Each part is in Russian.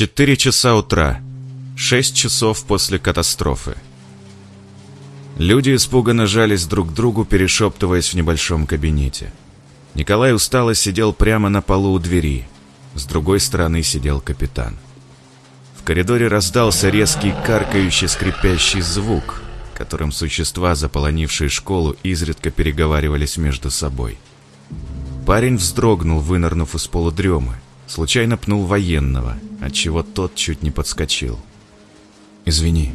Четыре часа утра. Шесть часов после катастрофы. Люди испуганно жались друг к другу, перешептываясь в небольшом кабинете. Николай устало сидел прямо на полу у двери. С другой стороны сидел капитан. В коридоре раздался резкий каркающий скрипящий звук, которым существа, заполонившие школу, изредка переговаривались между собой. Парень вздрогнул, вынырнув из полудремы, случайно пнул военного, отчего тот чуть не подскочил. «Извини»,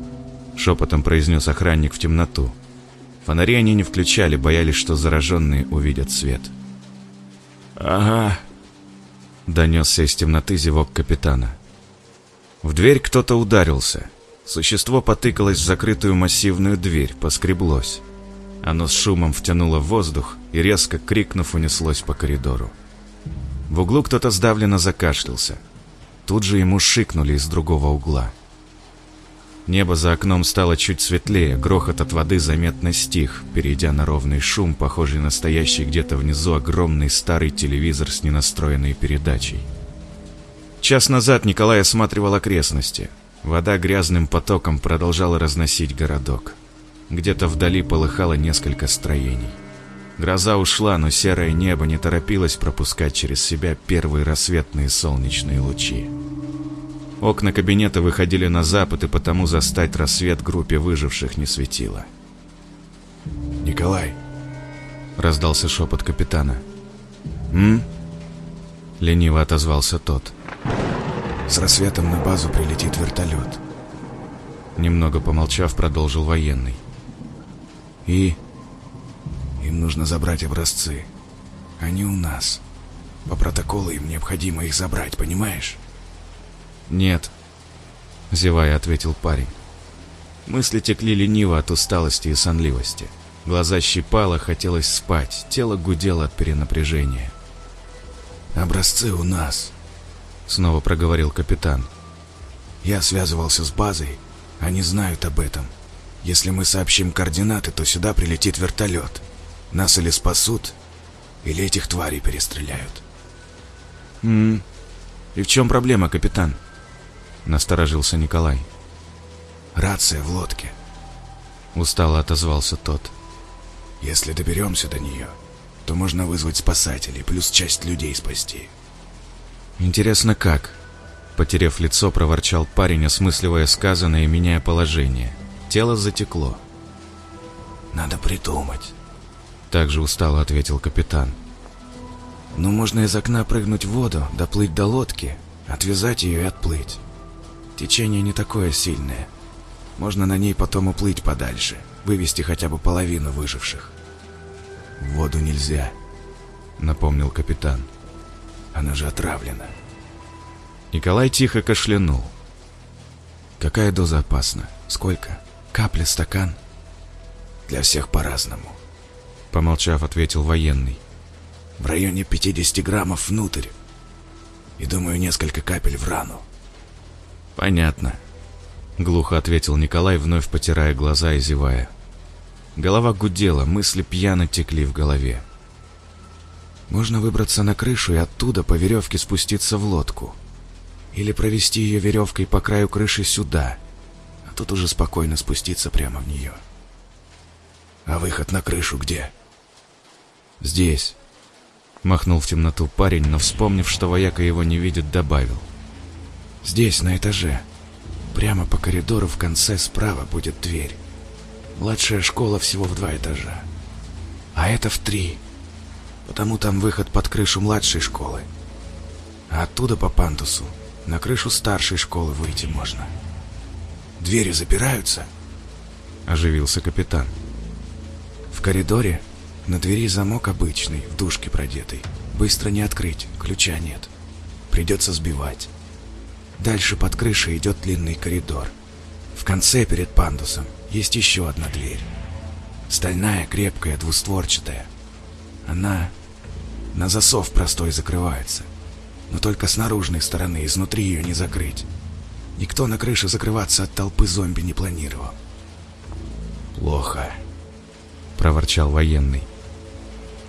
— шепотом произнес охранник в темноту. Фонари они не включали, боялись, что зараженные увидят свет. «Ага», — донесся из темноты зевок капитана. В дверь кто-то ударился. Существо потыкалось в закрытую массивную дверь, поскреблось. Оно с шумом втянуло воздух и, резко крикнув, унеслось по коридору. В углу кто-то сдавленно закашлялся. Тут же ему шикнули из другого угла. Небо за окном стало чуть светлее, грохот от воды заметно стих, перейдя на ровный шум, похожий на стоящий где-то внизу огромный старый телевизор с ненастроенной передачей. Час назад Николай осматривал окрестности. Вода грязным потоком продолжала разносить городок. Где-то вдали полыхало несколько строений. Гроза ушла, но серое небо не торопилось пропускать через себя первые рассветные солнечные лучи. Окна кабинета выходили на запад, и потому застать рассвет группе выживших не светило. «Николай!» — раздался шепот капитана. «М?» — лениво отозвался тот. «С рассветом на базу прилетит вертолет». Немного помолчав, продолжил военный. «И?» «Им нужно забрать образцы. Они у нас. По протоколу им необходимо их забрать, понимаешь?» «Нет», — зевая ответил парень. Мысли текли лениво от усталости и сонливости. Глаза щипало, хотелось спать, тело гудело от перенапряжения. «Образцы у нас», — снова проговорил капитан. «Я связывался с базой, они знают об этом. Если мы сообщим координаты, то сюда прилетит вертолет. Нас или спасут, или этих тварей перестреляют». «М -м. И в чем проблема, капитан?» Насторожился Николай. «Рация в лодке», — устало отозвался тот. «Если доберемся до нее, то можно вызвать спасателей, плюс часть людей спасти». «Интересно, как?» Потерев лицо, проворчал парень, осмысливая сказанное и меняя положение. Тело затекло. «Надо придумать», — также устало ответил капитан. «Ну, можно из окна прыгнуть в воду, доплыть до лодки, отвязать ее и отплыть. Течение не такое сильное. Можно на ней потом уплыть подальше, вывести хотя бы половину выживших. В воду нельзя, напомнил капитан. Она же отравлена. Николай тихо кашлянул. Какая доза опасна? Сколько? Капля, стакан? Для всех по-разному. Помолчав, ответил военный. В районе 50 граммов внутрь. И думаю, несколько капель в рану. «Понятно», — глухо ответил Николай, вновь потирая глаза и зевая. Голова гудела, мысли пьяно текли в голове. «Можно выбраться на крышу и оттуда по веревке спуститься в лодку. Или провести ее веревкой по краю крыши сюда, а тут уже спокойно спуститься прямо в нее. А выход на крышу где?» «Здесь», — махнул в темноту парень, но, вспомнив, что вояка его не видит, добавил — Здесь, на этаже. Прямо по коридору в конце справа будет дверь. Младшая школа всего в два этажа. А это в три. Потому там выход под крышу младшей школы. А оттуда по пандусу на крышу старшей школы выйти можно. Двери запираются? Оживился капитан. В коридоре на двери замок обычный, в дужке продетый. Быстро не открыть, ключа нет. Придется сбивать. Дальше под крышей идет длинный коридор. В конце перед пандусом есть еще одна дверь. Стальная, крепкая, двустворчатая. Она на засов простой закрывается. Но только с наружной стороны, изнутри ее не закрыть. Никто на крыше закрываться от толпы зомби не планировал. «Плохо», — проворчал военный.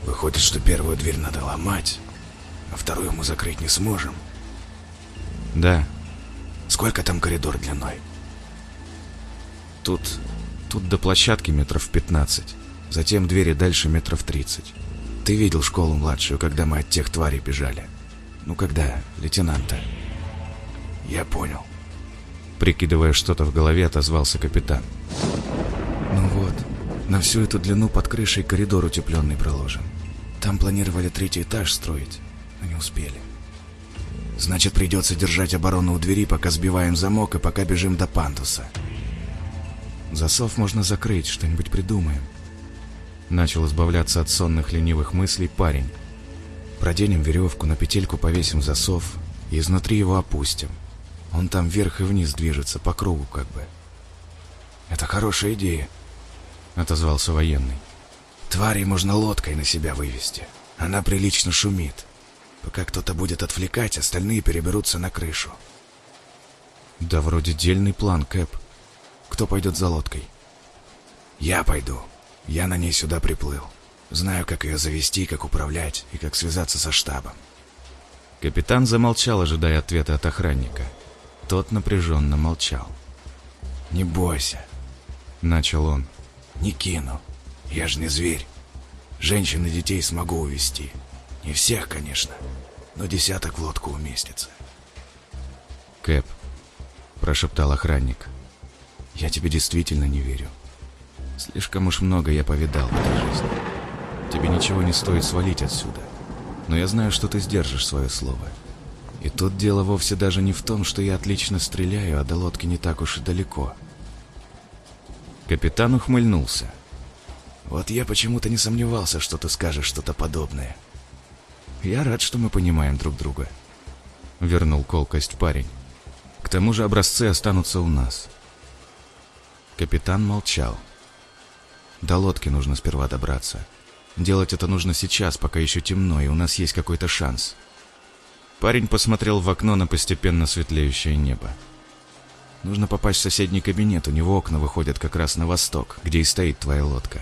«Выходит, что первую дверь надо ломать, а вторую мы закрыть не сможем». «Да», Сколько там коридор длиной? Тут... тут до площадки метров 15. Затем двери дальше метров 30. Ты видел школу младшую, когда мы от тех тварей бежали? Ну, когда лейтенанта? Я понял. Прикидывая что-то в голове, отозвался капитан. Ну вот, на всю эту длину под крышей коридор утепленный проложен. Там планировали третий этаж строить, но не успели. Значит, придется держать оборону у двери, пока сбиваем замок и пока бежим до пандуса. Засов можно закрыть, что-нибудь придумаем. Начал избавляться от сонных ленивых мыслей парень. Проденем веревку, на петельку повесим засов и изнутри его опустим. Он там вверх и вниз движется, по кругу как бы. Это хорошая идея, отозвался военный. Твари можно лодкой на себя вывести. Она прилично шумит. Пока кто-то будет отвлекать, остальные переберутся на крышу. Да вроде дельный план, Кэп. Кто пойдет за лодкой? Я пойду. Я на ней сюда приплыл. Знаю, как ее завести, как управлять и как связаться со штабом. Капитан замолчал, ожидая ответа от охранника. Тот напряженно молчал. «Не бойся», — начал он. «Не кину. Я же не зверь. Женщин и детей смогу увести. Не всех, конечно, но десяток в лодку уместится. «Кэп», — прошептал охранник, — «я тебе действительно не верю. Слишком уж много я повидал в этой жизни. Тебе ничего не стоит свалить отсюда, но я знаю, что ты сдержишь свое слово. И тут дело вовсе даже не в том, что я отлично стреляю, а до лодки не так уж и далеко». Капитан ухмыльнулся. «Вот я почему-то не сомневался, что ты скажешь что-то подобное. Я рад, что мы понимаем друг друга. Вернул колкость парень. К тому же образцы останутся у нас. Капитан молчал. До лодки нужно сперва добраться. Делать это нужно сейчас, пока еще темно, и у нас есть какой-то шанс. Парень посмотрел в окно на постепенно светлеющее небо. Нужно попасть в соседний кабинет, у него окна выходят как раз на восток, где и стоит твоя лодка.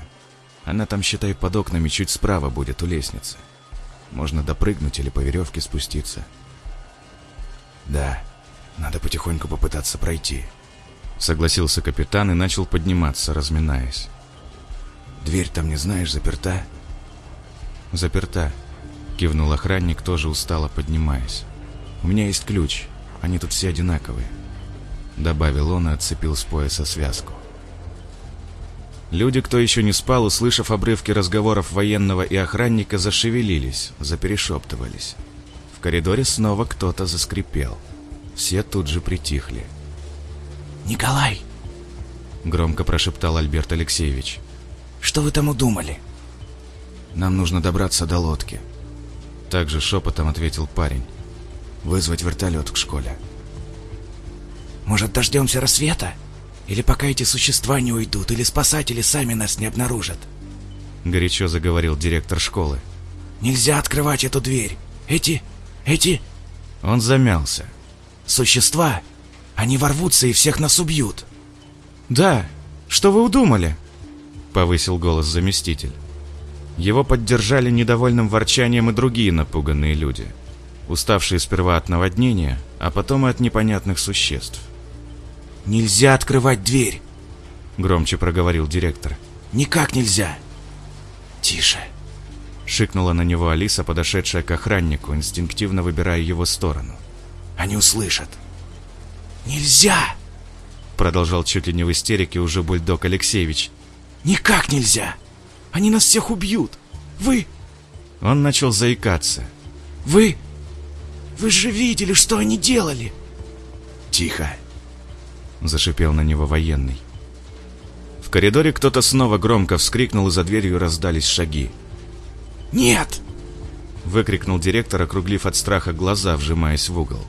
Она там, считай, под окнами чуть справа будет у лестницы. Можно допрыгнуть или по веревке спуститься. Да, надо потихоньку попытаться пройти. Согласился капитан и начал подниматься, разминаясь. Дверь там, не знаешь, заперта? Заперта. Кивнул охранник, тоже устало поднимаясь. У меня есть ключ, они тут все одинаковые. Добавил он и отцепил с пояса связку. Люди, кто еще не спал, услышав обрывки разговоров военного и охранника, зашевелились, заперешептывались. В коридоре снова кто-то заскрипел. Все тут же притихли. «Николай!» Громко прошептал Альберт Алексеевич. «Что вы там удумали?» «Нам нужно добраться до лодки». Также шепотом ответил парень. «Вызвать вертолет к школе». «Может, дождемся рассвета?» Или пока эти существа не уйдут, или спасатели сами нас не обнаружат. Горячо заговорил директор школы. Нельзя открывать эту дверь. Эти... эти... Он замялся. Существа, они ворвутся и всех нас убьют. Да, что вы удумали? Повысил голос заместитель. Его поддержали недовольным ворчанием и другие напуганные люди, уставшие сперва от наводнения, а потом и от непонятных существ. «Нельзя открывать дверь!» Громче проговорил директор. «Никак нельзя!» «Тише!» Шикнула на него Алиса, подошедшая к охраннику, инстинктивно выбирая его сторону. «Они услышат!» «Нельзя!» Продолжал чуть ли не в истерике уже бульдог Алексеевич. «Никак нельзя! Они нас всех убьют! Вы...» Он начал заикаться. «Вы... Вы же видели, что они делали!» «Тихо!» Зашипел на него военный. В коридоре кто-то снова громко вскрикнул, и за дверью раздались шаги. «Нет!» Выкрикнул директор, округлив от страха глаза, вжимаясь в угол.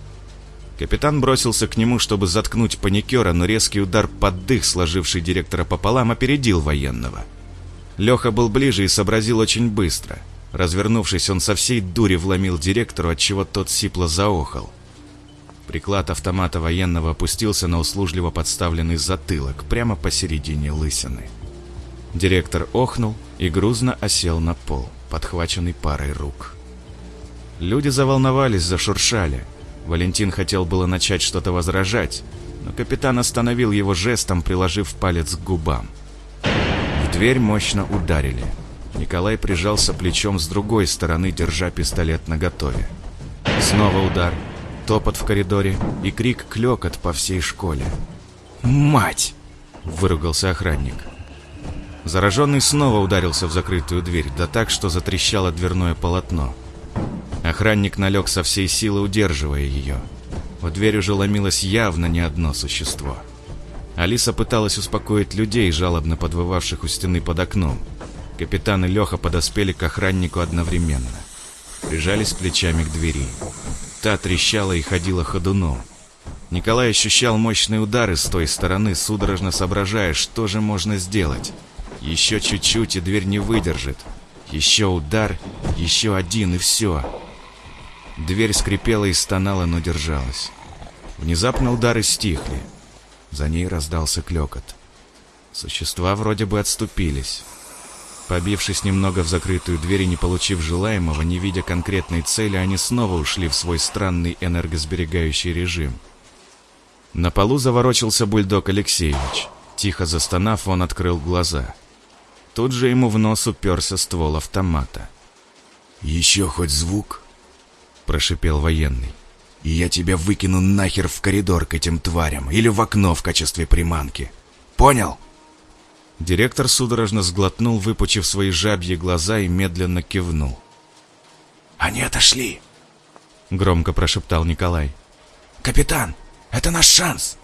Капитан бросился к нему, чтобы заткнуть паникера, но резкий удар под дых, сложивший директора пополам, опередил военного. Леха был ближе и сообразил очень быстро. Развернувшись, он со всей дури вломил директору, отчего тот сипло заохал. Приклад автомата военного опустился на услужливо подставленный затылок, прямо посередине лысины. Директор охнул и грузно осел на пол, подхваченный парой рук. Люди заволновались, зашуршали. Валентин хотел было начать что-то возражать, но капитан остановил его жестом, приложив палец к губам. В дверь мощно ударили. Николай прижался плечом с другой стороны, держа пистолет наготове. Снова удар, топот в коридоре и крик-клёкот по всей школе. «Мать!» – выругался охранник. Зараженный снова ударился в закрытую дверь, да так, что затрещало дверное полотно. Охранник налег со всей силы, удерживая ее. В дверь уже ломилось явно не одно существо. Алиса пыталась успокоить людей, жалобно подвывавших у стены под окном. Капитан и Леха подоспели к охраннику одновременно. Прижались плечами к двери. Та трещала и ходила ходуном. Николай ощущал мощные удары с той стороны, судорожно соображая, что же можно сделать. Еще чуть-чуть, и дверь не выдержит. Еще удар, еще один, и все. Дверь скрипела и стонала, но держалась. Внезапно удары стихли. За ней раздался клекот. Существа вроде бы отступились. Побившись немного в закрытую дверь и не получив желаемого, не видя конкретной цели, они снова ушли в свой странный энергосберегающий режим. На полу заворочился бульдог Алексеевич. Тихо застонав, он открыл глаза. Тут же ему в нос уперся ствол автомата. «Еще хоть звук?» – прошипел военный. «И я тебя выкину нахер в коридор к этим тварям или в окно в качестве приманки. Понял?» Директор судорожно сглотнул, выпучив свои жабьи глаза и медленно кивнул. «Они отошли!» — громко прошептал Николай. «Капитан, это наш шанс!»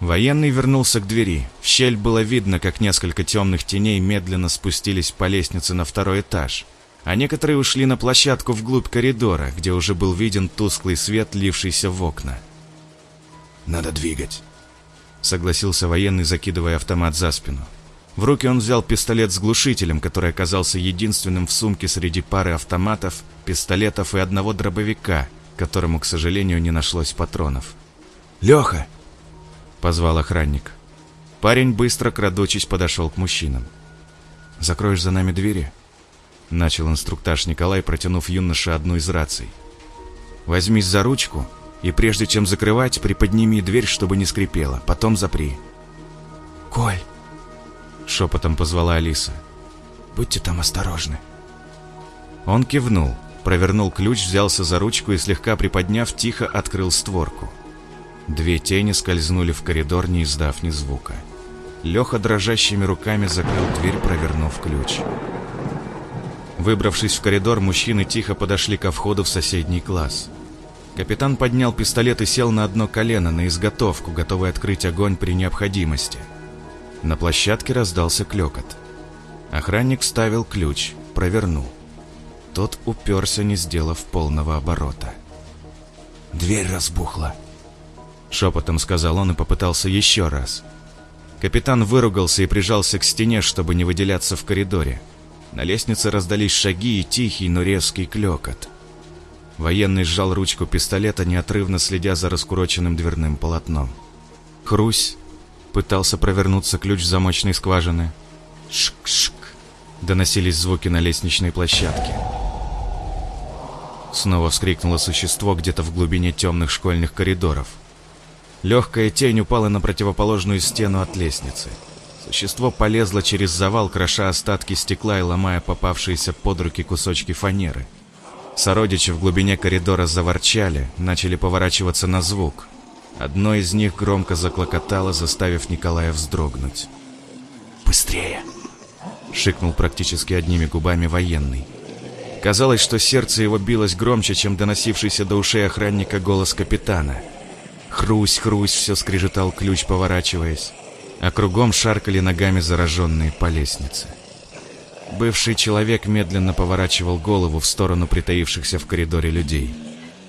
Военный вернулся к двери. В щель было видно, как несколько темных теней медленно спустились по лестнице на второй этаж, а некоторые ушли на площадку вглубь коридора, где уже был виден тусклый свет, лившийся в окна. «Надо двигать», — согласился военный, закидывая автомат за спину. В руки он взял пистолет с глушителем, который оказался единственным в сумке среди пары автоматов, пистолетов и одного дробовика, которому, к сожалению, не нашлось патронов. «Леха!» — позвал охранник. Парень, быстро крадучись, подошел к мужчинам. «Закроешь за нами двери?» Начал инструктаж Николай, протянув юноше одну из раций. «Возьмись за ручку и прежде чем закрывать, приподними дверь, чтобы не скрипела. Потом запри. «Коль!» Шепотом позвала Алиса. «Будьте там осторожны». Он кивнул, провернул ключ, взялся за ручку и, слегка приподняв, тихо открыл створку. Две тени скользнули в коридор, не издав ни звука. Леха дрожащими руками закрыл дверь, провернув ключ. Выбравшись в коридор, мужчины тихо подошли ко входу в соседний класс. Капитан поднял пистолет и сел на одно колено, на изготовку, готовый открыть огонь при необходимости. На площадке раздался клекот. Охранник вставил ключ, провернул. Тот уперся, не сделав полного оборота. «Дверь разбухла», — шепотом сказал он и попытался еще раз. Капитан выругался и прижался к стене, чтобы не выделяться в коридоре. На лестнице раздались шаги и тихий, но резкий клекот. Военный сжал ручку пистолета, неотрывно следя за раскуроченным дверным полотном. Хрусь пытался провернуться ключ замочной скважины. Шк-шк. Доносились звуки на лестничной площадке. Снова вскрикнуло существо где-то в глубине темных школьных коридоров. Легкая тень упала на противоположную стену от лестницы. Существо полезло через завал, кроша остатки стекла и ломая попавшиеся под руки кусочки фанеры. Сородичи в глубине коридора заворчали, начали поворачиваться на звук. Одно из них громко заклокотало, заставив Николая вздрогнуть. «Быстрее!» — шикнул практически одними губами военный. Казалось, что сердце его билось громче, чем доносившийся до ушей охранника голос капитана. Хрусь, хрусь, все скрежетал ключ, поворачиваясь, а кругом шаркали ногами зараженные по лестнице. Бывший человек медленно поворачивал голову в сторону притаившихся в коридоре людей.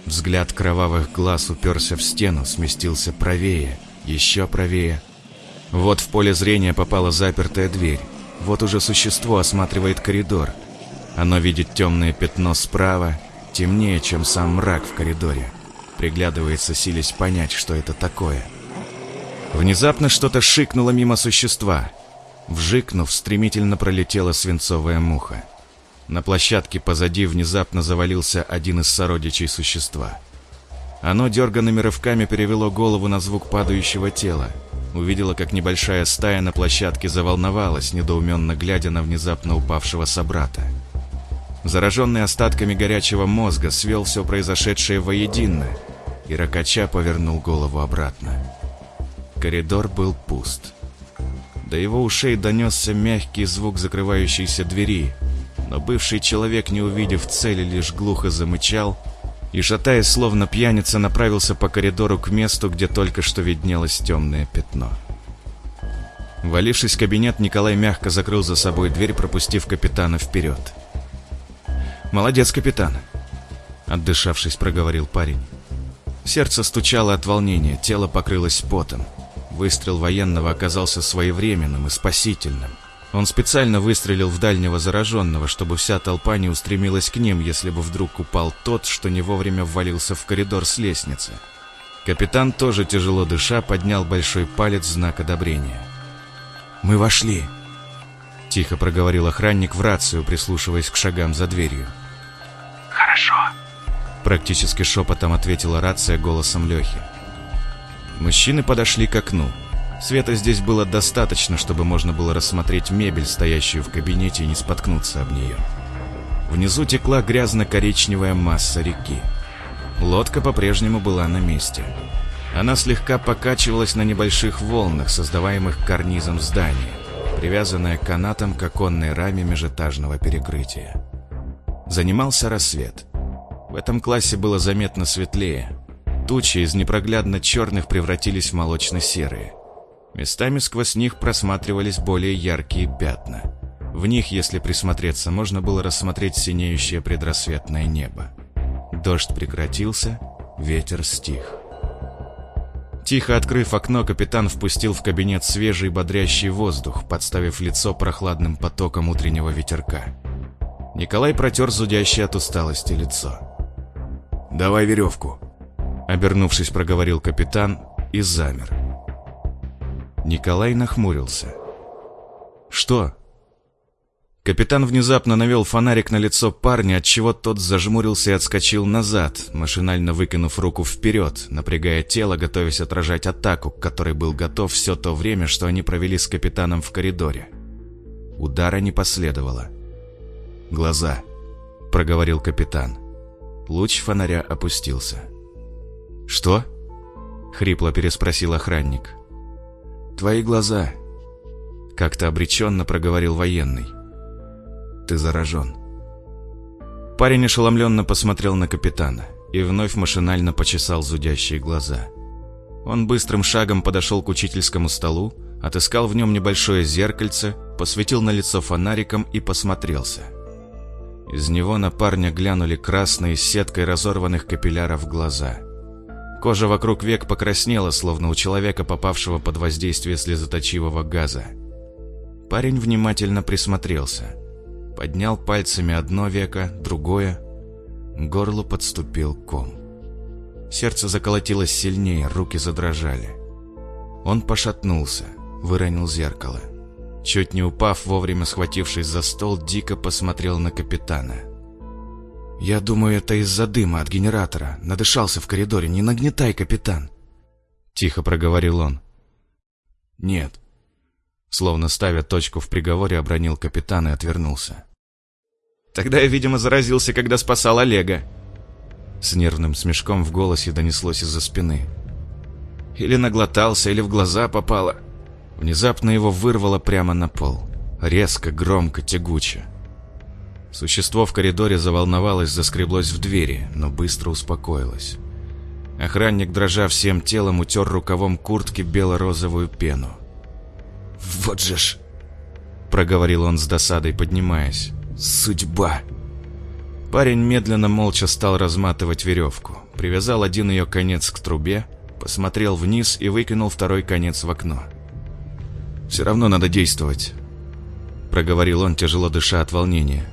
Взгляд кровавых глаз уперся в стену, сместился правее, еще правее. Вот в поле зрения попала запертая дверь. Вот уже существо осматривает коридор. Оно видит темное пятно справа, темнее, чем сам мрак в коридоре. Приглядывается, силясь понять, что это такое. Внезапно что-то шикнуло мимо существа. Вжикнув, стремительно пролетела свинцовая муха. На площадке позади внезапно завалился один из сородичей существа. Оно дерганными рывками перевело голову на звук падающего тела. Увидела, как небольшая стая на площадке заволновалась, недоуменно глядя на внезапно упавшего собрата. Зараженный остатками горячего мозга свел все произошедшее воедино, и Ракача повернул голову обратно. Коридор был пуст. До его ушей донесся мягкий звук закрывающейся двери, но бывший человек, не увидев цели, лишь глухо замычал и, шатаясь словно пьяница, направился по коридору к месту, где только что виднелось темное пятно. Валившись в кабинет, Николай мягко закрыл за собой дверь, пропустив капитана вперед. «Молодец, капитан!» Отдышавшись, проговорил парень. Сердце стучало от волнения, тело покрылось потом. Выстрел военного оказался своевременным и спасительным. Он специально выстрелил в дальнего зараженного, чтобы вся толпа не устремилась к ним, если бы вдруг упал тот, что не вовремя ввалился в коридор с лестницы. Капитан, тоже тяжело дыша, поднял большой палец в знак одобрения. «Мы вошли», — тихо проговорил охранник в рацию, прислушиваясь к шагам за дверью. «Хорошо», — практически шепотом ответила рация голосом Лехи. Мужчины подошли к окну. Света здесь было достаточно, чтобы можно было рассмотреть мебель, стоящую в кабинете, и не споткнуться об нее. Внизу текла грязно-коричневая масса реки. Лодка по-прежнему была на месте. Она слегка покачивалась на небольших волнах, создаваемых карнизом здания, привязанная канатом к оконной раме межэтажного перекрытия. Занимался рассвет. В этом классе было заметно светлее. Тучи из непроглядно черных превратились в молочно-серые. Местами сквозь них просматривались более яркие пятна. В них, если присмотреться, можно было рассмотреть синеющее предрассветное небо. Дождь прекратился, ветер стих. Тихо открыв окно, капитан впустил в кабинет свежий бодрящий воздух, подставив лицо прохладным потоком утреннего ветерка. Николай протер зудящее от усталости лицо. «Давай веревку», — обернувшись, проговорил капитан и замер. Николай нахмурился. «Что?» Капитан внезапно навел фонарик на лицо парня, отчего тот зажмурился и отскочил назад, машинально выкинув руку вперед, напрягая тело, готовясь отражать атаку, к которой был готов все то время, что они провели с капитаном в коридоре. Удара не последовало. «Глаза», — проговорил капитан. Луч фонаря опустился. «Что?» — хрипло переспросил охранник. «Твои глаза», — как-то обреченно проговорил военный. «Ты заражен». Парень ошеломленно посмотрел на капитана и вновь машинально почесал зудящие глаза. Он быстрым шагом подошел к учительскому столу, отыскал в нем небольшое зеркальце, посветил на лицо фонариком и посмотрелся. Из него на парня глянули красные с сеткой разорванных капилляров глаза. Кожа вокруг век покраснела, словно у человека, попавшего под воздействие слезоточивого газа. Парень внимательно присмотрелся. Поднял пальцами одно веко, другое. К горлу подступил ком. Сердце заколотилось сильнее, руки задрожали. Он пошатнулся, выронил зеркало. Чуть не упав, вовремя схватившись за стол, дико посмотрел на капитана. «Я думаю, это из-за дыма от генератора. Надышался в коридоре. Не нагнетай, капитан!» Тихо проговорил он. «Нет». Словно ставя точку в приговоре, обронил капитан и отвернулся. Тогда я, видимо, заразился, когда спасал Олега. С нервным смешком в голосе донеслось из-за спины. Или наглотался, или в глаза попало. Внезапно его вырвало прямо на пол. Резко, громко, тягуче. Существо в коридоре заволновалось, заскреблось в двери, но быстро успокоилось. Охранник, дрожа всем телом, утер рукавом куртки бело-розовую пену. «Вот же ж!» — проговорил он с досадой, поднимаясь. Судьба. Парень медленно молча стал разматывать веревку. Привязал один ее конец к трубе, посмотрел вниз и выкинул второй конец в окно. «Все равно надо действовать», — проговорил он, тяжело дыша от волнения.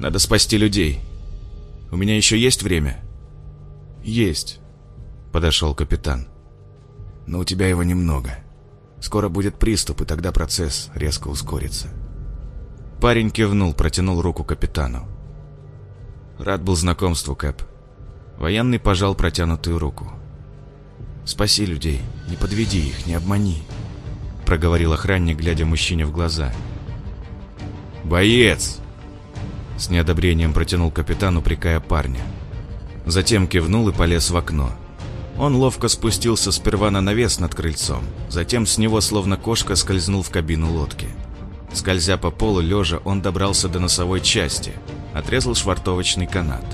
«Надо спасти людей. У меня еще есть время?» «Есть», — подошел капитан. «Но у тебя его немного. Скоро будет приступ, и тогда процесс резко ускорится». Парень кивнул, протянул руку капитану. Рад был знакомству, Кэп. Военный пожал протянутую руку. «Спаси людей, не подведи их, не обмани», — проговорил охранник, глядя мужчине в глаза. «Боец!» С неодобрением протянул капитан, упрекая парня. Затем кивнул и полез в окно. Он ловко спустился сперва на навес над крыльцом, затем с него, словно кошка, скользнул в кабину лодки. Скользя по полу лежа, он добрался до носовой части, отрезал швартовочный канат.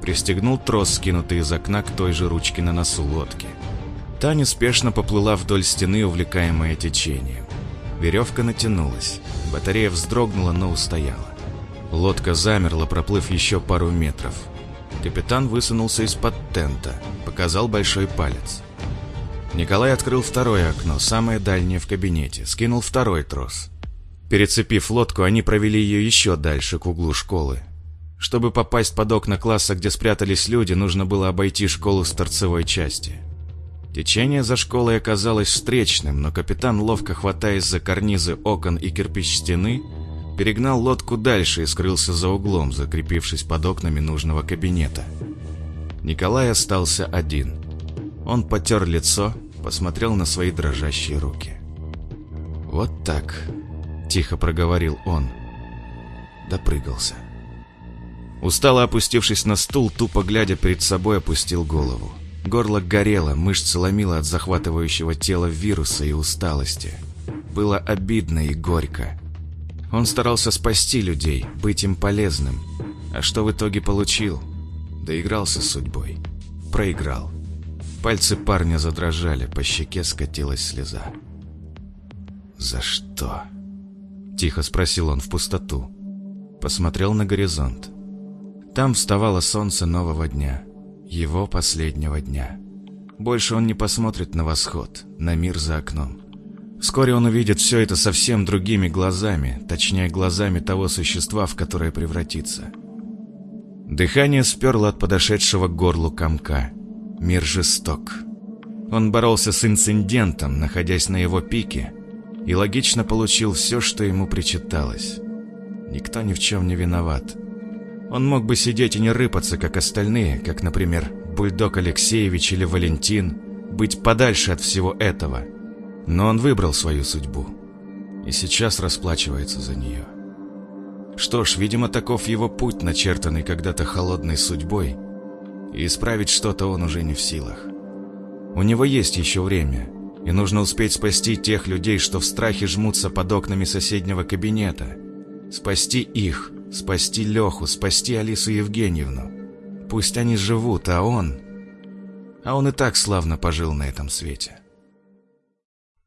Пристегнул трос, скинутый из окна к той же ручке на носу лодки. Та неспешно поплыла вдоль стены, увлекаемая течением. Веревка натянулась. Батарея вздрогнула, но устояла. Лодка замерла, проплыв еще пару метров. Капитан высунулся из-под тента, показал большой палец. Николай открыл второе окно, самое дальнее в кабинете, скинул второй трос. Перецепив лодку, они провели ее еще дальше, к углу школы. Чтобы попасть под окна класса, где спрятались люди, нужно было обойти школу с торцевой части. Течение за школой оказалось встречным, но капитан, ловко хватаясь за карнизы окон и кирпич стены, перегнал лодку дальше и скрылся за углом, закрепившись под окнами нужного кабинета. Николай остался один. Он потер лицо, посмотрел на свои дрожащие руки. «Вот так», — тихо проговорил он. Допрыгался. Устало опустившись на стул, тупо глядя перед собой, опустил голову. Горло горело, мышцы ломило от захватывающего тела вируса и усталости. Было обидно и горько. Он старался спасти людей, быть им полезным. А что в итоге получил? Доигрался с судьбой. Проиграл. Пальцы парня задрожали, по щеке скатилась слеза. «За что?» Тихо спросил он в пустоту. Посмотрел на горизонт. Там вставало солнце нового дня. Его последнего дня. Больше он не посмотрит на восход, на мир за окном. Вскоре он увидит все это совсем другими глазами, точнее глазами того существа, в которое превратится. Дыхание сперло от подошедшего к горлу комка. Мир жесток. Он боролся с инцидентом, находясь на его пике, и логично получил все, что ему причиталось. Никто ни в чем не виноват. Он мог бы сидеть и не рыпаться, как остальные, как, например, Бульдог Алексеевич или Валентин, быть подальше от всего этого. Но он выбрал свою судьбу и сейчас расплачивается за нее. Что ж, видимо, таков его путь, начертанный когда-то холодной судьбой, и исправить что-то он уже не в силах. У него есть еще время, и нужно успеть спасти тех людей, что в страхе жмутся под окнами соседнего кабинета. Спасти их, Спасти Леху, спасти Алису Евгеньевну. Пусть они живут, а он... А он и так славно пожил на этом свете.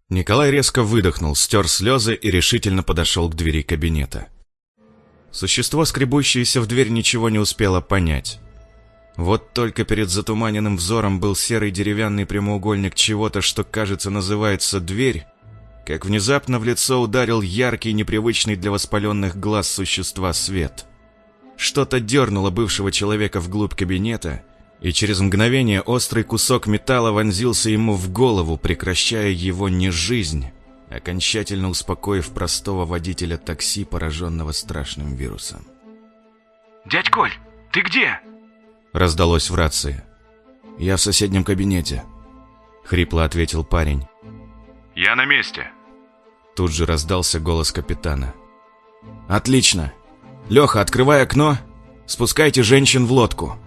Николай резко выдохнул, стер слезы и решительно подошел к двери кабинета. Существо, скребущееся в дверь, ничего не успело понять. Вот только перед затуманенным взором был серый деревянный прямоугольник чего-то, что, кажется, называется «дверь», как внезапно в лицо ударил яркий, непривычный для воспаленных глаз существа свет. Что-то дернуло бывшего человека вглубь кабинета, и через мгновение острый кусок металла вонзился ему в голову, прекращая его не жизнь, окончательно успокоив простого водителя такси, пораженного страшным вирусом. «Дядь Коль, ты где?» Раздалось в рации. «Я в соседнем кабинете», — хрипло ответил парень. «Я на месте», Тут же раздался голос капитана. «Отлично! Леха, открывай окно, спускайте женщин в лодку.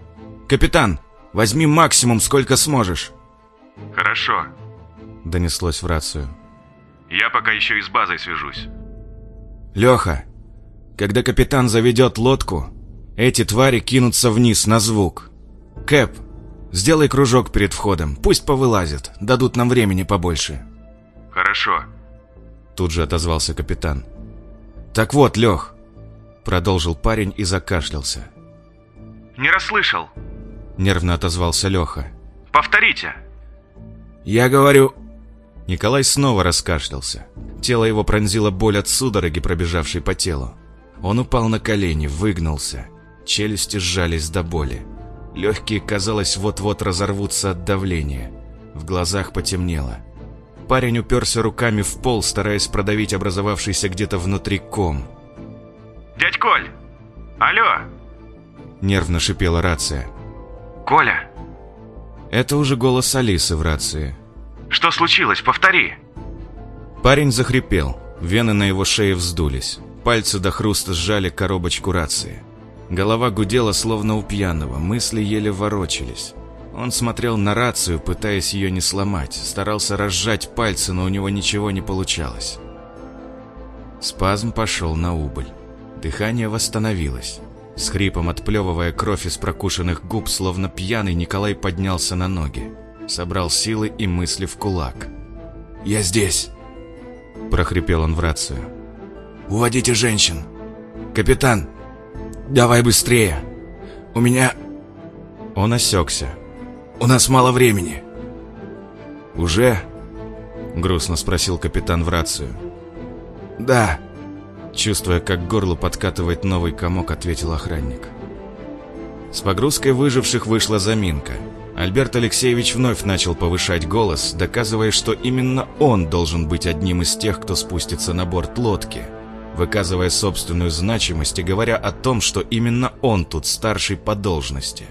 Капитан, возьми максимум, сколько сможешь». «Хорошо», — донеслось в рацию. «Я пока еще и с базой свяжусь». «Леха, когда капитан заведет лодку, эти твари кинутся вниз на звук. Кэп, сделай кружок перед входом, пусть повылазят, дадут нам времени побольше». «Хорошо», Тут же отозвался капитан. «Так вот, Лех!» Продолжил парень и закашлялся. «Не расслышал!» Нервно отозвался Леха. «Повторите!» «Я говорю...» Николай снова раскашлялся. Тело его пронзило боль от судороги, пробежавшей по телу. Он упал на колени, выгнулся. Челюсти сжались до боли. Легкие, казалось, вот-вот разорвутся от давления. В глазах потемнело. Парень уперся руками в пол, стараясь продавить образовавшийся где-то внутри ком. «Дядь Коль! Алло!» Нервно шипела рация. Коля, Это уже голос Алисы в рации. что случилось? Повтори. Парень захрипел, вены на его шее вздулись. Пальцы до хруста сжали коробочку рации. Голова гудела, словно у пьяного, мысли еле ворочались. Он смотрел на рацию, пытаясь ее не сломать, старался разжать пальцы, но у него ничего не получалось. Спазм пошел на убыль. Дыхание восстановилось. С хрипом отплевывая кровь из прокушенных губ, словно пьяный, Николай поднялся на ноги. Собрал силы и мысли в кулак. «Я здесь. Прохрипел он в рацию. Уводите женщин. Капитан, давай быстрее. У меня... Он осекся. У нас мало времени». «Уже?» — грустно спросил капитан в рацию. «Да». Чувствуя, как к горлу подкатывает новый комок, ответил охранник. С погрузкой выживших вышла заминка. Альберт Алексеевич вновь начал повышать голос, доказывая, что именно он должен быть одним из тех, кто спустится на борт лодки, выказывая собственную значимость и говоря о том, что именно он тут старший по должности.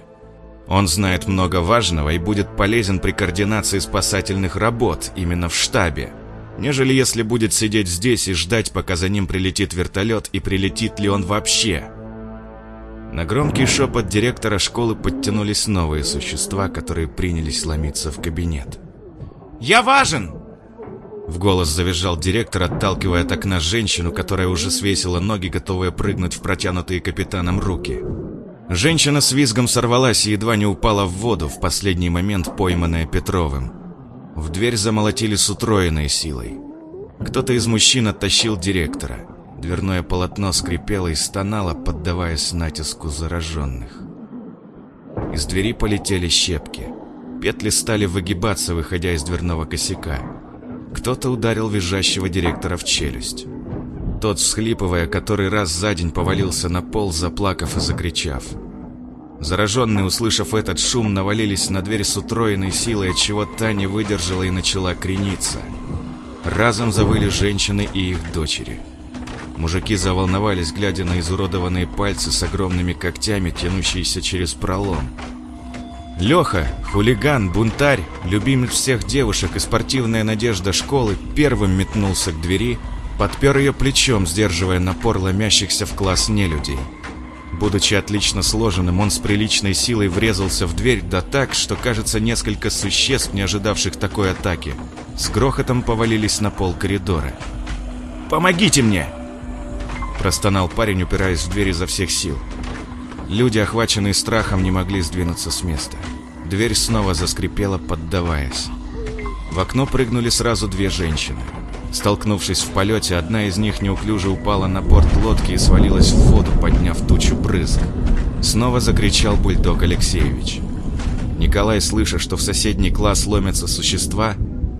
Он знает много важного и будет полезен при координации спасательных работ именно в штабе, нежели если будет сидеть здесь и ждать, пока за ним прилетит вертолет и прилетит ли он вообще. На громкий шепот директора школы подтянулись новые существа, которые принялись ломиться в кабинет. «Я важен!» В голос завизжал директор, отталкивая от окна женщину, которая уже свесила ноги, готовая прыгнуть в протянутые капитаном руки. Женщина с визгом сорвалась и едва не упала в воду, в последний момент пойманная Петровым. В дверь замолотили с утроенной силой. Кто-то из мужчин оттащил директора. Дверное полотно скрипело и стонало, поддаваясь натиску зараженных. Из двери полетели щепки. Петли стали выгибаться, выходя из дверного косяка. Кто-то ударил визжащего директора в челюсть. Тот, всхлипывая, который раз за день повалился на пол, заплакав и закричав. Зараженные, услышав этот шум, навалились на дверь с утроенной силой, отчего та не выдержала и начала крениться. Разом завыли женщины и их дочери. Мужики заволновались, глядя на изуродованные пальцы с огромными когтями, тянущиеся через пролом. Леха, хулиган, бунтарь, любимец всех девушек и спортивная надежда школы, первым метнулся к двери, подпер ее плечом, сдерживая напор ломящихся в класс нелюдей. Будучи отлично сложенным, он с приличной силой врезался в дверь, да так, что, кажется, несколько существ, не ожидавших такой атаки, с грохотом повалились на пол коридора. «Помогите мне!» Простонал парень, упираясь в дверь изо всех сил. Люди, охваченные страхом, не могли сдвинуться с места. Дверь снова заскрипела, поддаваясь. В окно прыгнули сразу две женщины. Столкнувшись в полете, одна из них неуклюже упала на борт лодки и свалилась в воду, подняв тучу брызг. Снова закричал бульдог Алексеевич. Николай, слыша, что в соседний класс ломятся существа,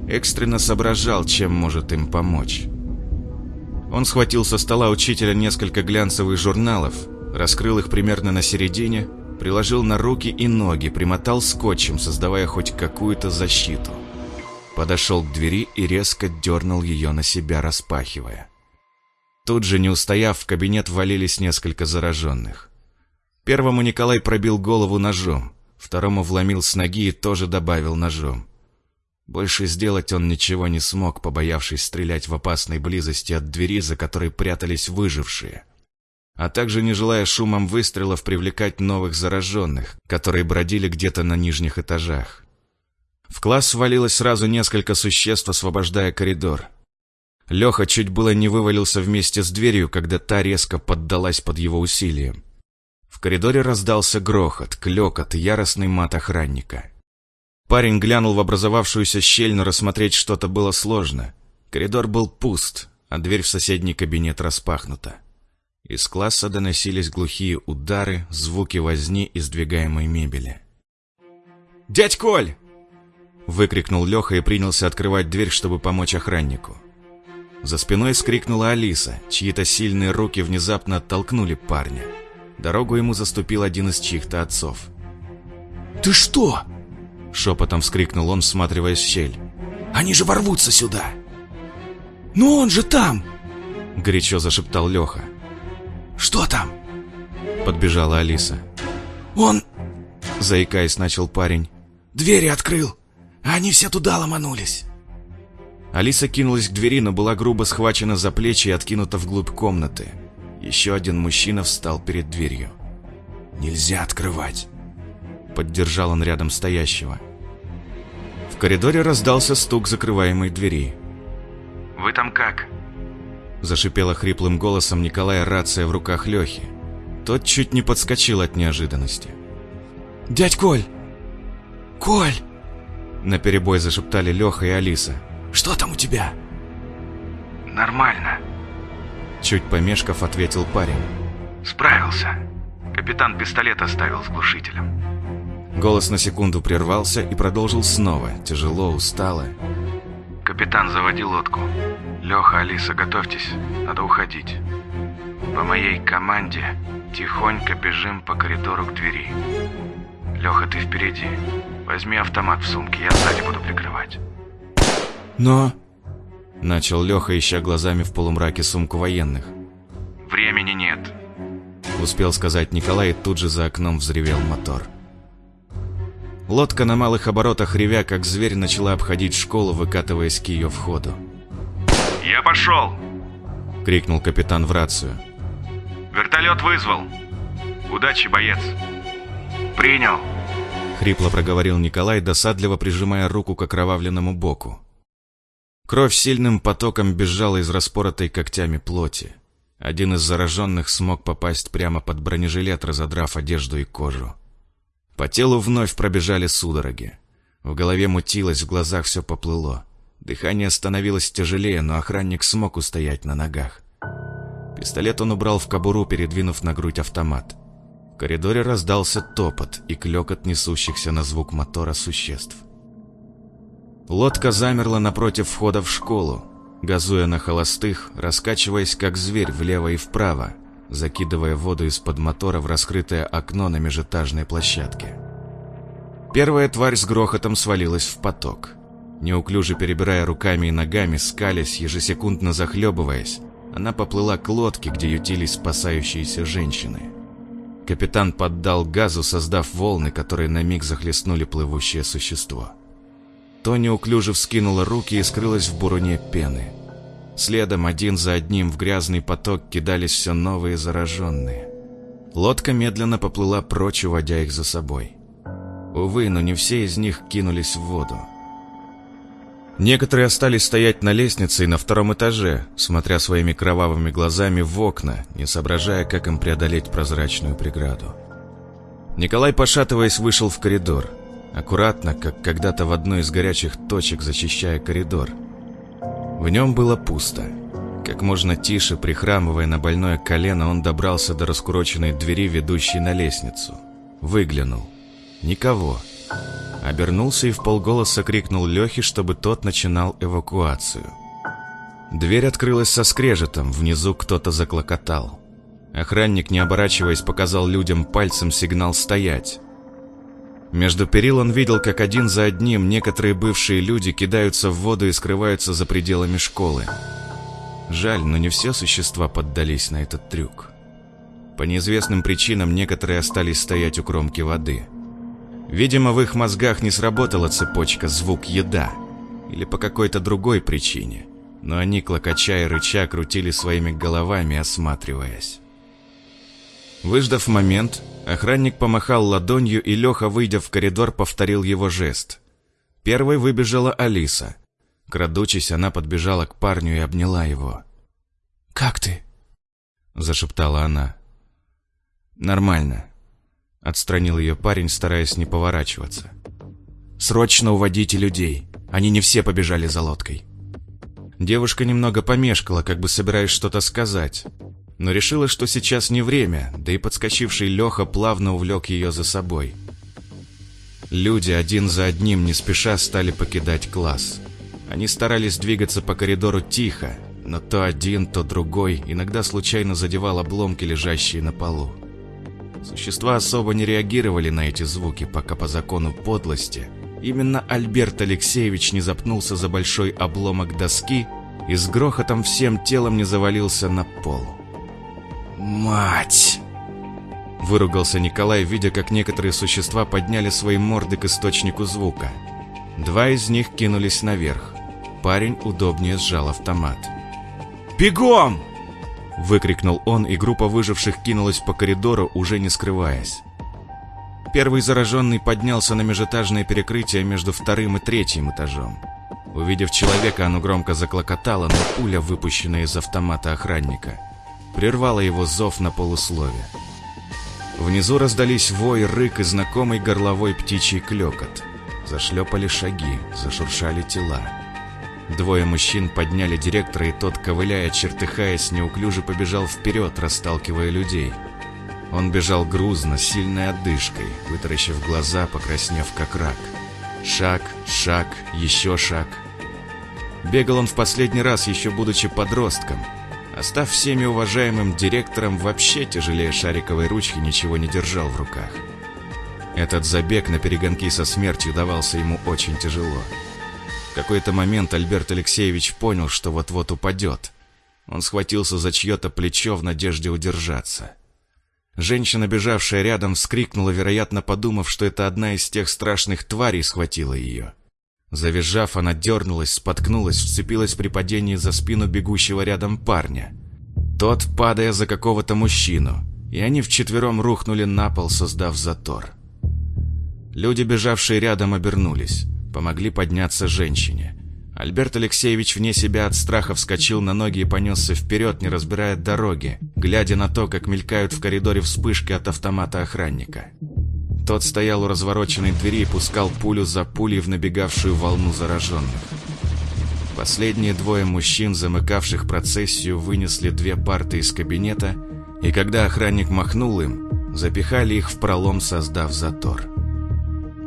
экстренно соображал, чем может им помочь. Он схватил со стола учителя несколько глянцевых журналов, раскрыл их примерно на середине, приложил на руки и ноги, примотал скотчем, создавая хоть какую-то защиту. Подошел к двери и резко дернул ее на себя, распахивая. Тут же, не устояв, в кабинет валились несколько зараженных. Первому Николай пробил голову ножом, второму вломил с ноги и тоже добавил ножом. Больше сделать он ничего не смог, побоявшись стрелять в опасной близости от двери, за которой прятались выжившие. А также не желая шумом выстрелов привлекать новых зараженных, которые бродили где-то на нижних этажах. В класс свалилось сразу несколько существ, освобождая коридор. Леха чуть было не вывалился вместе с дверью, когда та резко поддалась под его усилием. В коридоре раздался грохот, клекот и яростный мат охранника. Парень глянул в образовавшуюся щель, но рассмотреть что-то было сложно. Коридор был пуст, а дверь в соседний кабинет распахнута. Из класса доносились глухие удары, звуки возни и сдвигаемой мебели. «Дядь Коль!» Выкрикнул Леха и принялся открывать дверь, чтобы помочь охраннику. За спиной скрикнула Алиса, чьи-то сильные руки внезапно оттолкнули парня. Дорогу ему заступил один из чьих-то отцов. «Ты что?» Шепотом вскрикнул он, всматриваясь в щель. «Они же ворвутся сюда!» «Но он же там!» Горячо зашептал Леха. «Что там?» Подбежала Алиса. «Он... заикаясь, начал парень. «Двери открыл, они все туда ломанулись». Алиса кинулась к двери, но была грубо схвачена за плечи и откинута вглубь комнаты. Еще один мужчина встал перед дверью. «Нельзя открывать», — поддержал он рядом стоящего. В коридоре раздался стук закрываемой двери. «Вы там как?» Зашипела хриплым голосом Николая рация в руках Лехи. Тот чуть не подскочил от неожиданности. «Дядь Коль! Коль!» Наперебой зашептали Леха и Алиса. «Что там у тебя?» «Нормально», Чуть помешков, ответил парень. «Справился. Капитан пистолет оставил с глушителем». Голос на секунду прервался и продолжил снова, тяжело, устало. «Капитан, заводи лодку. Леха, Алиса, готовьтесь, надо уходить. По моей команде тихонько бежим по коридору к двери. Леха, ты впереди. Возьми автомат в сумке, я сзади буду прикрывать». «Но...» Начал Леха, ища глазами в полумраке сумку военных. «Времени нет», Успел сказать Николай, и тут же за окном взревел мотор. Лодка на малых оборотах, ревя как зверь, начала обходить школу, выкатываясь к ее входу. «Я пошел!» — крикнул капитан в рацию. «Вертолет вызвал! Удачи, боец!» «Принял!» — хрипло проговорил Николай, досадливо прижимая руку к окровавленному боку. Кровь сильным потоком бежала из распоротой когтями плоти. Один из зараженных смог попасть прямо под бронежилет, разодрав одежду и кожу. По телу вновь пробежали судороги. В голове мутилось, в глазах все поплыло. Дыхание становилось тяжелее, но охранник смог устоять на ногах. Пистолет он убрал в кобуру, передвинув на грудь автомат. Коридоре раздался топот и клёкот несущихся на звук мотора существ. Лодка замерла напротив входа в школу, газуя на холостых, раскачиваясь как зверь влево и вправо, закидывая воду из-под мотора в раскрытое окно на межэтажной площадке. Первая тварь с грохотом свалилась в поток. Неуклюже перебирая руками и ногами, скалясь, ежесекундно захлебываясь, она поплыла к лодке, где ютились спасающиеся женщины. Капитан поддал газу, создав волны, которые на миг захлестнули плывущее существо. То неуклюже вскинула руки и скрылась в буруне пены. Следом один за одним в грязный поток кидались все новые зараженные. Лодка медленно поплыла прочь, уводя их за собой. Увы, но не все из них кинулись в воду. Некоторые остались стоять на лестнице и на втором этаже, смотря своими кровавыми глазами в окна, не соображая, как им преодолеть прозрачную преграду. Николай, пошатываясь, вышел в коридор – аккуратно, как когда-то в одной из горячих точек, зачищая коридор. В нем было пусто. Как можно тише, прихрамывая на больное колено, он добрался до раскуроченной двери, ведущей на лестницу. Выглянул. Никого. Обернулся и в полголоса крикнул Лехе, чтобы тот начинал эвакуацию. Дверь открылась со скрежетом, внизу кто-то заклокотал. Охранник, не оборачиваясь, показал людям пальцем сигнал «стоять». Между перил он видел, как один за одним некоторые бывшие люди кидаются в воду и скрываются за пределами школы. Жаль, но не все существа поддались на этот трюк. По неизвестным причинам некоторые остались стоять у кромки воды. Видимо, в их мозгах не сработала цепочка «звук еда» или по какой-то другой причине, но они, клокоча и рыча, крутили своими головами, осматриваясь. Выждав момент, охранник помахал ладонью, и Леха, выйдя в коридор, повторил его жест. Первой выбежала Алиса. Крадучись, она подбежала к парню и обняла его. «Как ты?» – зашептала она. «Нормально», – отстранил ее парень, стараясь не поворачиваться. «Срочно уводите людей. Они не все побежали за лодкой». Девушка немного помешкала, как бы собираясь что-то сказать, но решила, что сейчас не время, да и подскочивший Леха плавно увлек ее за собой. Люди один за одним не спеша стали покидать класс. Они старались двигаться по коридору тихо, но то один, то другой иногда случайно задевал обломки, лежащие на полу. Существа особо не реагировали на эти звуки, пока по закону подлости именно Альберт Алексеевич не запнулся за большой обломок доски и с грохотом всем телом не завалился на пол. «Мать!» Выругался Николай, видя, как некоторые существа подняли свои морды к источнику звука. Два из них кинулись наверх. Парень удобнее сжал автомат. «Бегом!» Выкрикнул он, и группа выживших кинулась по коридору, уже не скрываясь. Первый зараженный поднялся на межэтажное перекрытие между вторым и третьим этажом. Увидев человека, оно громко заклокотало, но пуля, выпущенная из автомата охранника, прервала его зов на полуслове. Внизу раздались вой, рык и знакомый горловой птичий клекот. Зашлепали шаги, зашуршали тела. Двое мужчин подняли директора, и тот, ковыляя, чертыхаясь, неуклюже побежал вперед, расталкивая людей – он бежал грузно, сильной отдышкой, вытаращив глаза, покраснев как рак. Шаг, шаг, еще шаг. Бегал он в последний раз, еще будучи подростком. А став всеми уважаемым директором, вообще тяжелее шариковой ручки ничего не держал в руках. Этот забег на перегонки со смертью давался ему очень тяжело. В какой-то момент Альберт Алексеевич понял, что вот-вот упадет. Он схватился за чье-то плечо в надежде удержаться. Женщина, бежавшая рядом, вскрикнула, вероятно, подумав, что это одна из тех страшных тварей схватила ее. Завизжав, она дернулась, споткнулась, вцепилась при падении за спину бегущего рядом парня. Тот, падая за какого-то мужчину, и они вчетвером рухнули на пол, создав затор. Люди, бежавшие рядом, обернулись, помогли подняться женщине. Альберт Алексеевич вне себя от страха вскочил на ноги и понесся вперед, не разбирая дороги, глядя на то, как мелькают в коридоре вспышки от автомата охранника. Тот стоял у развороченной двери и пускал пулю за пулей в набегавшую волну зараженных. Последние двое мужчин, замыкавших процессию, вынесли две парты из кабинета, и когда охранник махнул им, запихали их в пролом, создав затор.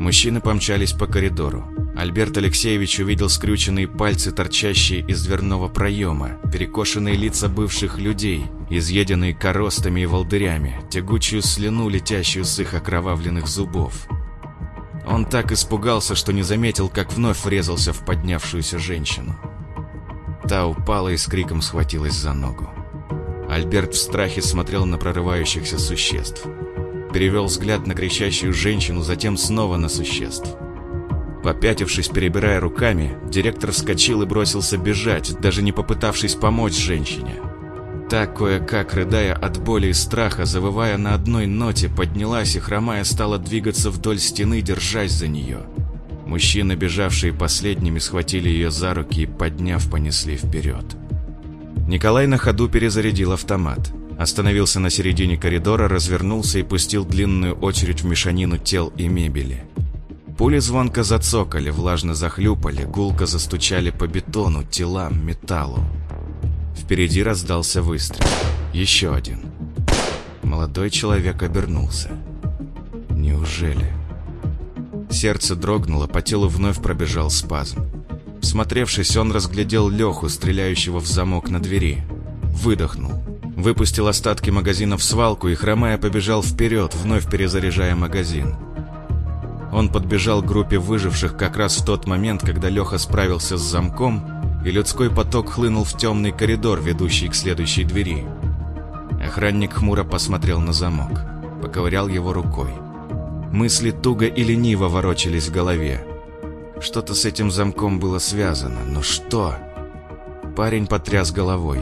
Мужчины помчались по коридору. Альберт Алексеевич увидел скрюченные пальцы, торчащие из дверного проема, перекошенные лица бывших людей, изъеденные коростами и волдырями, тягучую слюну, летящую с их окровавленных зубов. Он так испугался, что не заметил, как вновь врезался в поднявшуюся женщину. Та упала и с криком схватилась за ногу. Альберт в страхе смотрел на прорывающихся существ. Перевел взгляд на кричащую женщину, затем снова на существ. Попятившись, перебирая руками, директор вскочил и бросился бежать, даже не попытавшись помочь женщине. Та, кое-как, рыдая от боли и страха, завывая на одной ноте, поднялась и, хромая, стала двигаться вдоль стены, держась за нее. Мужчины, бежавшие последними, схватили ее за руки и, подняв, понесли вперед. Николай на ходу перезарядил автомат. Остановился на середине коридора, развернулся и пустил длинную очередь в мешанину тел и мебели. Пули звонко зацокали, влажно захлюпали, гулко застучали по бетону, телам, металлу. Впереди раздался выстрел. Еще один. Молодой человек обернулся. Неужели? Сердце дрогнуло, по телу вновь пробежал спазм. Всмотревшись, он разглядел Леху, стреляющего в замок на двери. Выдохнул. Выпустил остатки магазина в свалку и, хромая, побежал вперед, вновь перезаряжая магазин. Он подбежал к группе выживших как раз в тот момент, когда Леха справился с замком, и людской поток хлынул в темный коридор, ведущий к следующей двери. Охранник хмуро посмотрел на замок, поковырял его рукой. Мысли туго и лениво ворочались в голове. Что-то с этим замком было связано, но что? Парень потряс головой.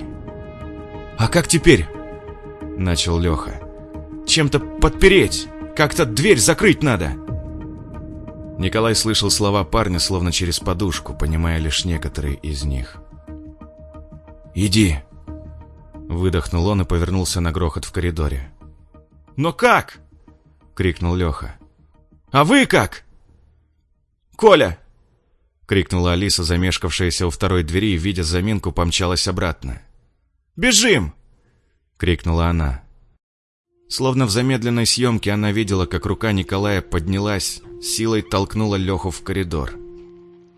«А как теперь?» Начал Леха. «Чем-то подпереть! Как-то дверь закрыть надо!» Николай слышал слова парня словно через подушку, понимая лишь некоторые из них. «Иди!» Выдохнул он и повернулся на грохот в коридоре. «Но как?» — крикнул Леха. «А вы как?» «Коля!» — крикнула Алиса, замешкавшаяся у второй двери, и, видя заминку, помчалась обратно. «Бежим!» — крикнула она. Словно в замедленной съемке она видела, как рука Николая поднялась, силой толкнула Леху в коридор.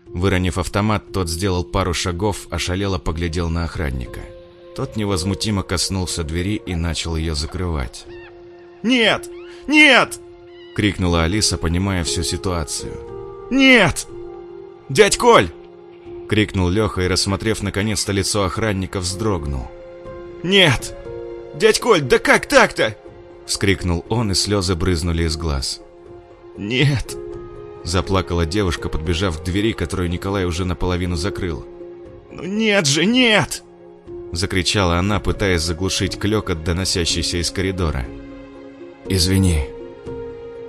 Выронив автомат, тот сделал пару шагов, ошалело поглядел на охранника. Тот невозмутимо коснулся двери и начал ее закрывать. «Нет! Нет!» — крикнула Алиса, понимая всю ситуацию. «Нет! Дядь Коль!» — крикнул Леха и, рассмотрев наконец-то лицо охранника, вздрогнул. «Нет! Дядь Коль, да как так-то? — вскрикнул он, и слезы брызнули из глаз. «Нет!» — заплакала девушка, подбежав к двери, которую Николай уже наполовину закрыл. «Ну нет же, нет!» — закричала она, пытаясь заглушить клёкот, доносящийся из коридора. «Извини».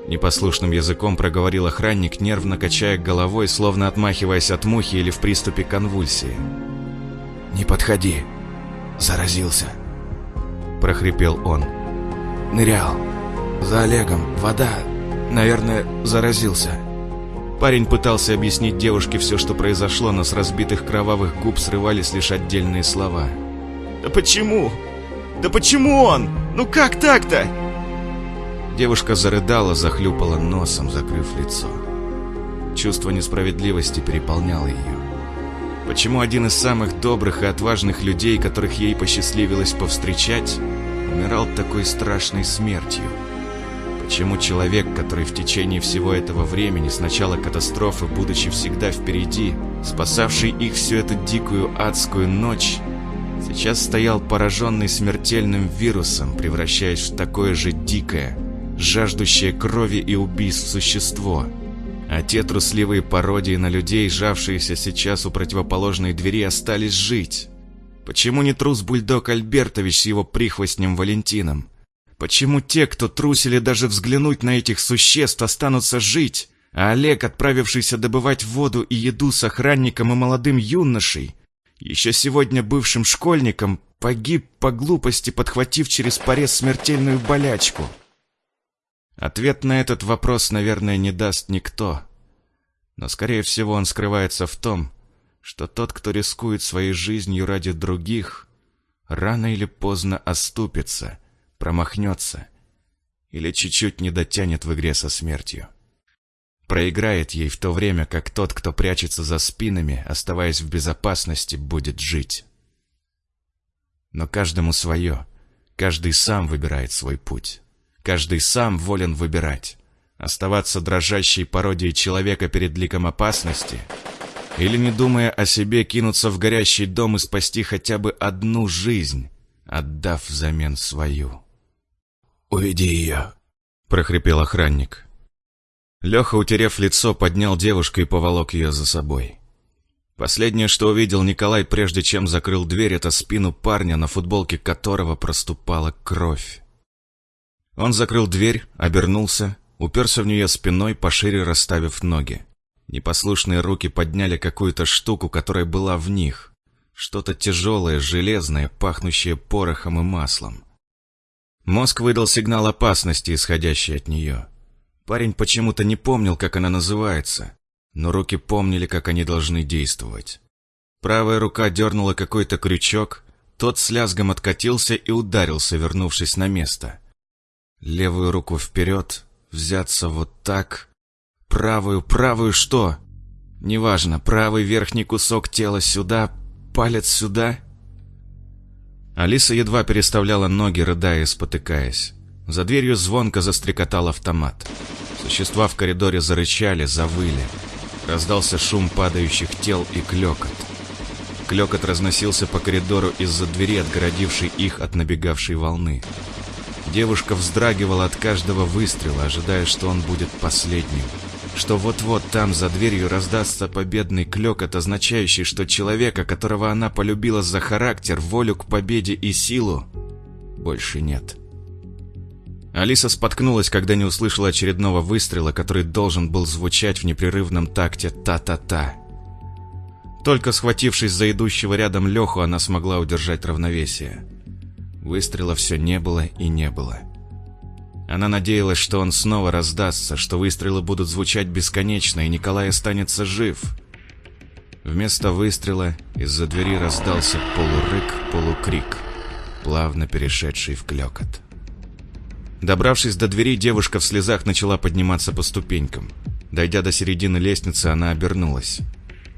Непослушным языком проговорил охранник, нервно качая головой, словно отмахиваясь от мухи или в приступе конвульсии. «Не подходи. Заразился», — прохрипел он. «Нырял. За Олегом. Вода. Наверное, заразился». Парень пытался объяснить девушке все, что произошло, но с разбитых кровавых губ срывались лишь отдельные слова. «Да почему? Да почему он? Ну как так-то?» Девушка зарыдала, захлюпала носом, закрыв лицо. Чувство несправедливости переполняло ее. Почему один из самых добрых и отважных людей, которых ей посчастливилось повстречать, умирал такой страшной смертью? Почему человек, который в течение всего этого времени, с начала катастрофы, будучи всегда впереди, спасавший их всю эту дикую адскую ночь, сейчас стоял пораженный смертельным вирусом, превращаясь в такое же дикое, жаждущее крови и убийств существо. А те трусливые пародии на людей, сжавшиеся сейчас у противоположной двери, остались жить. Почему не трус-бульдог Альбертович с его прихвостнем Валентином? Почему те, кто трусили даже взглянуть на этих существ, останутся жить, а Олег, отправившийся добывать воду и еду с охранником и молодым юношей, еще сегодня бывшим школьником, погиб по глупости, подхватив через порез смертельную болячку? Ответ на этот вопрос, наверное, не даст никто. Но, скорее всего, он скрывается в том, что тот, кто рискует своей жизнью ради других, рано или поздно оступится, промахнется или чуть-чуть не дотянет в игре со смертью. Проиграет ей в то время, как тот, кто прячется за спинами, оставаясь в безопасности, будет жить. Но каждому свое, каждый сам выбирает свой путь. Каждый сам волен выбирать, оставаться дрожащей пародией человека перед ликом опасности или, не думая о себе, кинуться в горящий дом и спасти хотя бы одну жизнь, отдав взамен свою. «Уведи ее», — прохрипел охранник. Леха, утерев лицо, поднял девушку и поволок ее за собой. Последнее, что увидел Николай, прежде чем закрыл дверь, это спину парня, на футболке которого проступала кровь. Он закрыл дверь, обернулся, уперся в нее спиной, пошире расставив ноги. Непослушные руки подняли какую-то штуку, которая была в них. Что-то тяжелое, железное, пахнущее порохом и маслом. Мозг выдал сигнал опасности, исходящий от нее. Парень почему-то не помнил, как она называется, но руки помнили, как они должны действовать. Правая рука дернула какой-то крючок, тот с лязгом откатился и ударился, вернувшись на место. Левую руку вперед, взяться вот так. Правую, правую что? Неважно, правый верхний кусок тела сюда, палец сюда. Алиса едва переставляла ноги, рыдая и спотыкаясь. За дверью звонко застрекотал автомат. Существа в коридоре зарычали, завыли. Раздался шум падающих тел и клекот. Клекот разносился по коридору из-за двери, отгородившей их от набегавшей волны. Девушка вздрагивала от каждого выстрела, ожидая, что он будет последним. Что вот-вот там за дверью раздастся победный клёкот, означающий, что человека, которого она полюбила за характер, волю к победе и силу, больше нет. Алиса споткнулась, когда не услышала очередного выстрела, который должен был звучать в непрерывном такте «та-та-та». Только схватившись за идущего рядом Леху, она смогла удержать равновесие. Выстрела все не было и не было. Она надеялась, что он снова раздастся, что выстрелы будут звучать бесконечно, и Николай останется жив. Вместо выстрела из-за двери раздался полурык, полукрик, плавно перешедший в клекот. Добравшись до двери, девушка в слезах начала подниматься по ступенькам. Дойдя до середины лестницы, она обернулась.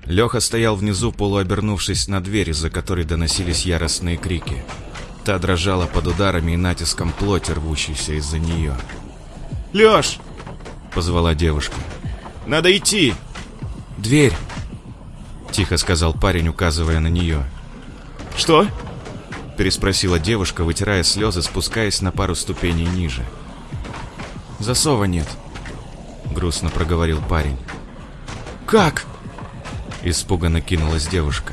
Леха стоял внизу, полуобернувшись на дверь, из-за которой доносились яростные крики. Та дрожала под ударами и натиском плоти, рвущейся из-за нее. «Леш!» — позвала девушка. «Надо идти!» «Дверь!» — тихо сказал парень, указывая на нее. «Что?» Переспросила девушка, вытирая слезы, спускаясь на пару ступеней ниже. «Засова нет», — грустно проговорил парень. «Как?» Испуганно кинулась девушка.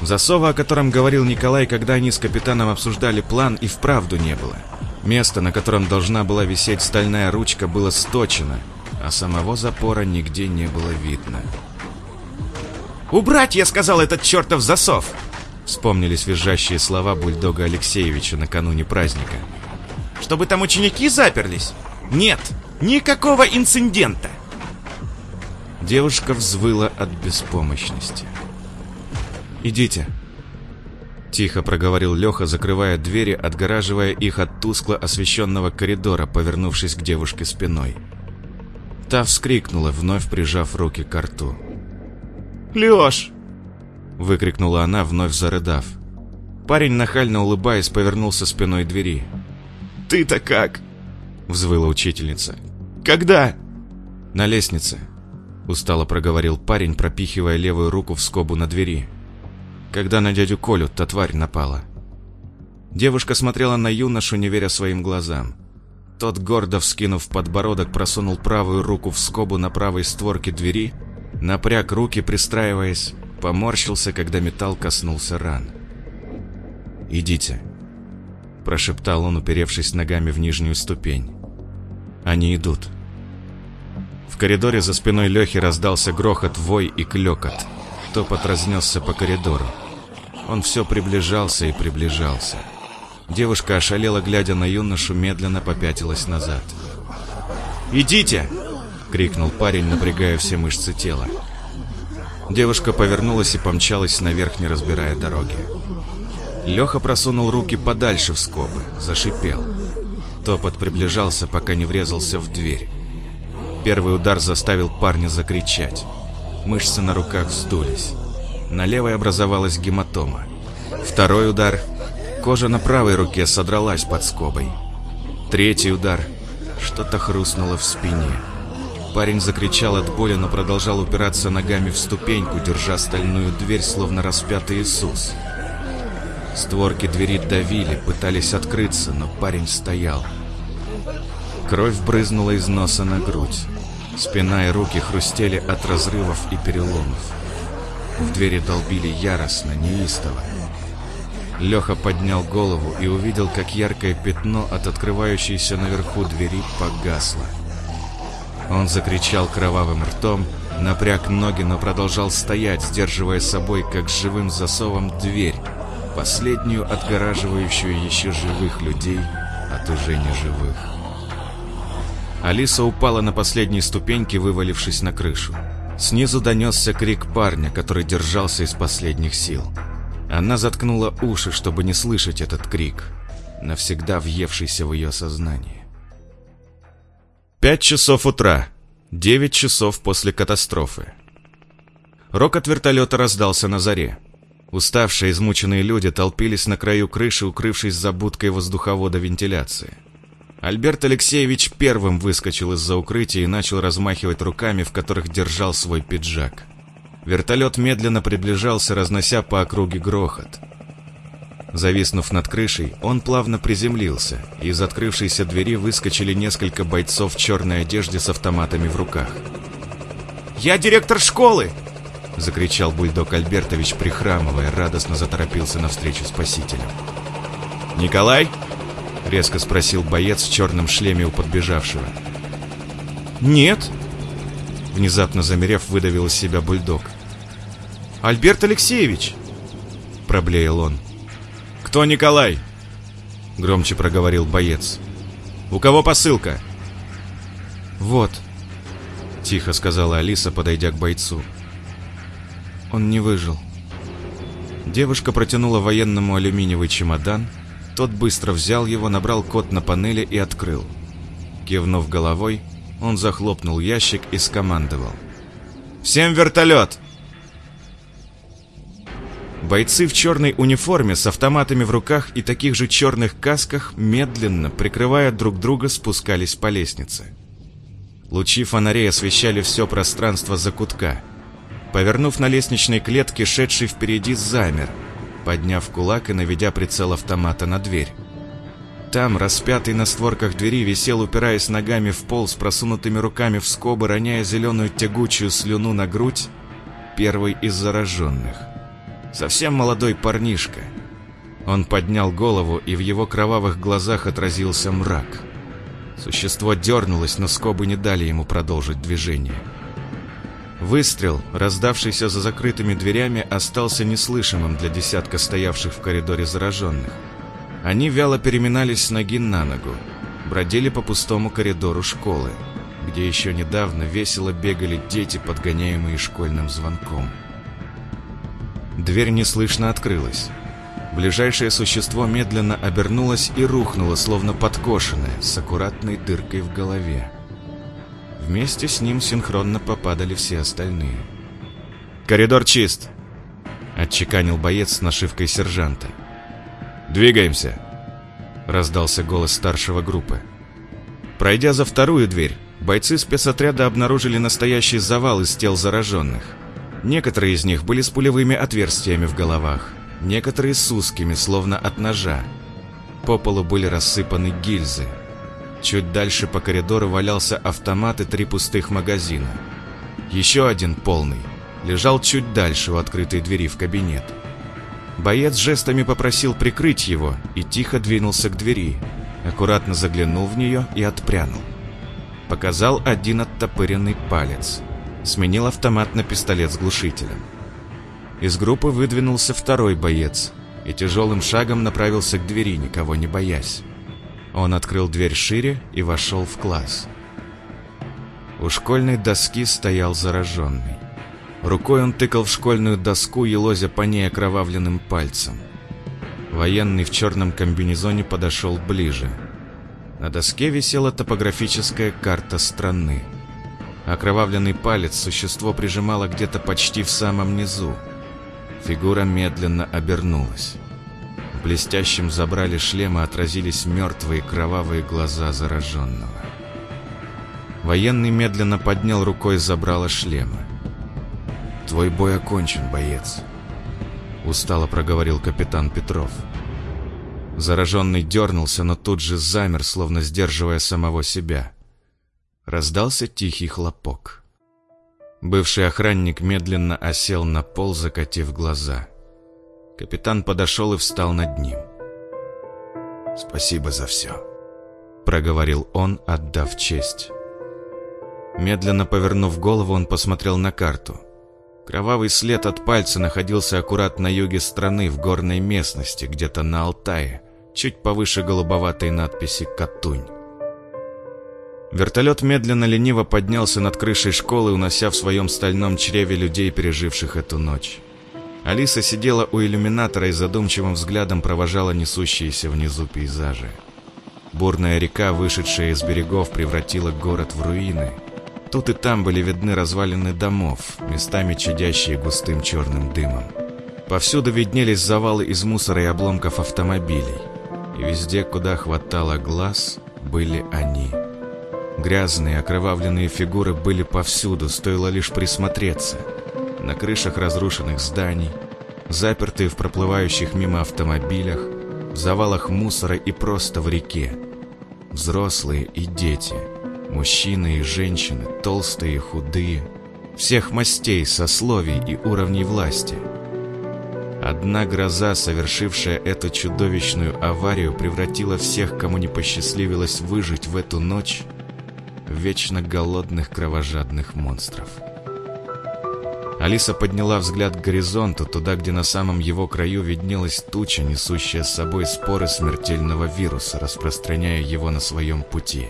Засова, о котором говорил Николай, когда они с капитаном обсуждали план, и вправду не было. Место, на котором должна была висеть стальная ручка, было сточено, а самого запора нигде не было видно. «Убрать, я сказал, этот чертов засов!» Вспомнились визжащие слова бульдога Алексеевича накануне праздника. «Чтобы там ученики заперлись? Нет, никакого инцидента!» Девушка взвыла от беспомощности. «Идите», — тихо проговорил Леха, закрывая двери, отгораживая их от тускло освещенного коридора, повернувшись к девушке спиной. Та вскрикнула, вновь прижав руки к рту. «Лёш!» — выкрикнула она, вновь зарыдав. Парень, нахально улыбаясь, повернулся спиной к двери. «Ты-то как?» — взвыла учительница. «Когда?» «На лестнице», — устало проговорил парень, пропихивая левую руку в скобу на двери. «Когда на дядю Колю та тварь напала». Девушка смотрела на юношу, не веря своим глазам. Тот, гордо вскинув подбородок, просунул правую руку в скобу на правой створке двери — Напряг руки, пристраиваясь, поморщился, когда металл коснулся ран. «Идите», – прошептал он, уперевшись ногами в нижнюю ступень. «Они идут». В коридоре за спиной Лехи раздался грохот, вой и клекот. Топот разнесся по коридору. Он все приближался и приближался. Девушка ошалела, глядя на юношу, медленно попятилась назад. «Идите!» — крикнул парень, напрягая все мышцы тела. Девушка повернулась и помчалась наверх, не разбирая дороги. Леха просунул руки подальше в скобы, зашипел. Топот приближался, пока не врезался в дверь. Первый удар заставил парня закричать. Мышцы на руках вздулись. На левой образовалась гематома. Второй удар. Кожа на правой руке содралась под скобой. Третий удар. Что-то хрустнуло в спине. Парень закричал от боли, но продолжал упираться ногами в ступеньку, держа стальную дверь, словно распятый Иисус. Створки двери давили, пытались открыться, но парень стоял. Кровь брызнула из носа на грудь. Спина и руки хрустели от разрывов и переломов. В двери долбили яростно, неистово. Леха поднял голову и увидел, как яркое пятно от открывающейся наверху двери погасло. Он закричал кровавым ртом, напряг ноги, но продолжал стоять, сдерживая собой, как живым засовом, дверь, последнюю отгораживающую еще живых людей от уже неживых. Алиса упала на последней ступеньке, вывалившись на крышу. Снизу донесся крик парня, который держался из последних сил. Она заткнула уши, чтобы не слышать этот крик, навсегда въевшийся в ее сознание. Пять часов утра. Девять часов после катастрофы. Рокот вертолета раздался на заре. Уставшие, измученные люди толпились на краю крыши, укрывшись за будкой воздуховода вентиляции. Альберт Алексеевич первым выскочил из-за укрытия и начал размахивать руками, в которых держал свой пиджак. Вертолет медленно приближался, разнося по округе грохот. Зависнув над крышей, он плавно приземлился, и из открывшейся двери выскочили несколько бойцов в черной одежде с автоматами в руках. «Я директор школы!» — закричал бульдог Альбертович, прихрамывая, радостно заторопился навстречу спасителям. «Николай?» — резко спросил боец в черном шлеме у подбежавшего. «Нет!» — внезапно замерев, выдавил из себя бульдог. «Альберт Алексеевич!» — проблеял он. «Кто Николай?» Громче проговорил боец. «У кого посылка?» «Вот», — тихо сказала Алиса, подойдя к бойцу. «Он не выжил». Девушка протянула военному алюминиевый чемодан. Тот быстро взял его, набрал код на панели и открыл. Кивнув головой, он захлопнул ящик и скомандовал. «Всем вертолет!» Бойцы в черной униформе с автоматами в руках и таких же черных касках, медленно, прикрывая друг друга, спускались по лестнице. Лучи фонарей освещали все пространство закутка. Повернув на лестничной клетке, шедший впереди замер. Подняв кулак и наведя прицел автомата на дверь. Там, распятый на створках двери, висел, упираясь ногами в пол, с просунутыми руками в скобы, роняя зеленую тягучую слюну на грудь, первый из зараженных. Совсем молодой парнишка. Он поднял голову, и в его кровавых глазах отразился мрак. Существо дернулось, но скобы не дали ему продолжить движение. Выстрел, раздавшийся за закрытыми дверями, остался неслышимым для десятка стоявших в коридоре зараженных. Они вяло переминались с ноги на ногу, бродили по пустому коридору школы, где еще недавно весело бегали дети, подгоняемые школьным звонком. Дверь неслышно открылась. Ближайшее существо медленно обернулось и рухнуло, словно подкошенное, с аккуратной дыркой в голове. Вместе с ним синхронно попадали все остальные. «Коридор чист!» — отчеканил боец с нашивкой сержанта. «Двигаемся!» — раздался голос старшего группы. Пройдя за вторую дверь, бойцы спецотряда обнаружили настоящий завал из тел зараженных. Некоторые из них были с пулевыми отверстиями в головах, некоторые с узкими, словно от ножа. По полу были рассыпаны гильзы. Чуть дальше по коридору валялся автомат и три пустых магазина. Еще один полный лежал чуть дальше у открытой двери в кабинет. Боец жестами попросил прикрыть его и тихо двинулся к двери, аккуратно заглянул в нее и отпрянул. Показал один оттопыренный палец. Сменил автомат на пистолет с глушителем. Из группы выдвинулся второй боец и тяжелым шагом направился к двери, никого не боясь. Он открыл дверь шире и вошел в класс. У школьной доски стоял зараженный. Рукой он тыкал в школьную доску, елозя по ней окровавленным пальцем. Военный в черном комбинезоне подошел ближе. На доске висела топографическая карта страны. Окровавленный палец существо прижимало где-то почти в самом низу. Фигура медленно обернулась. Блестящем забрали шлема отразились мертвые кровавые глаза зараженного. Военный медленно поднял рукой забрало шлема. «Твой бой окончен, боец», — устало проговорил капитан Петров. Зараженный дернулся, но тут же замер, словно сдерживая самого себя. Раздался тихий хлопок. Бывший охранник медленно осел на пол, закатив глаза. Капитан подошел и встал над ним. «Спасибо за все», — проговорил он, отдав честь. Медленно повернув голову, он посмотрел на карту — Кровавый след от пальца находился аккурат на юге страны, в горной местности, где-то на Алтае, чуть повыше голубоватой надписи «Катунь». Вертолет медленно-лениво поднялся над крышей школы, унося в своем стальном чреве людей, переживших эту ночь. Алиса сидела у иллюминатора и задумчивым взглядом провожала несущиеся внизу пейзажи. Бурная река, вышедшая из берегов, превратила город в руины – Тут и там были видны развалины домов, местами чадящие густым черным дымом. Повсюду виднелись завалы из мусора и обломков автомобилей. И везде, куда хватало глаз, были они. Грязные, окровавленные фигуры были повсюду, стоило лишь присмотреться. На крышах разрушенных зданий, запертые в проплывающих мимо автомобилях, в завалах мусора и просто в реке. Взрослые и дети – Мужчины и женщины, толстые и худые, всех мастей, сословий и уровней власти. Одна гроза, совершившая эту чудовищную аварию, превратила всех, кому не посчастливилось выжить в эту ночь, в вечно голодных кровожадных монстров. Алиса подняла взгляд к горизонту, туда, где на самом его краю виднелась туча, несущая с собой споры смертельного вируса, распространяя его на своем пути.